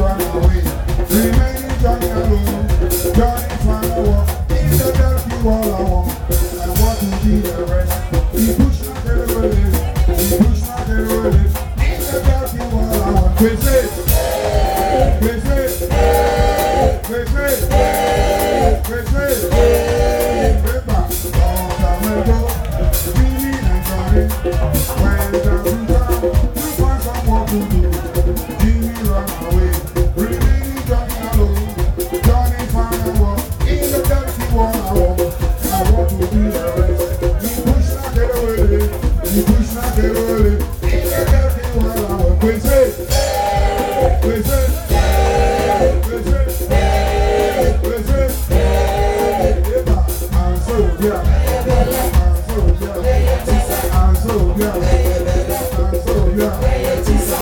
Thank. Remain alone. You all I want. The rest. He. He you all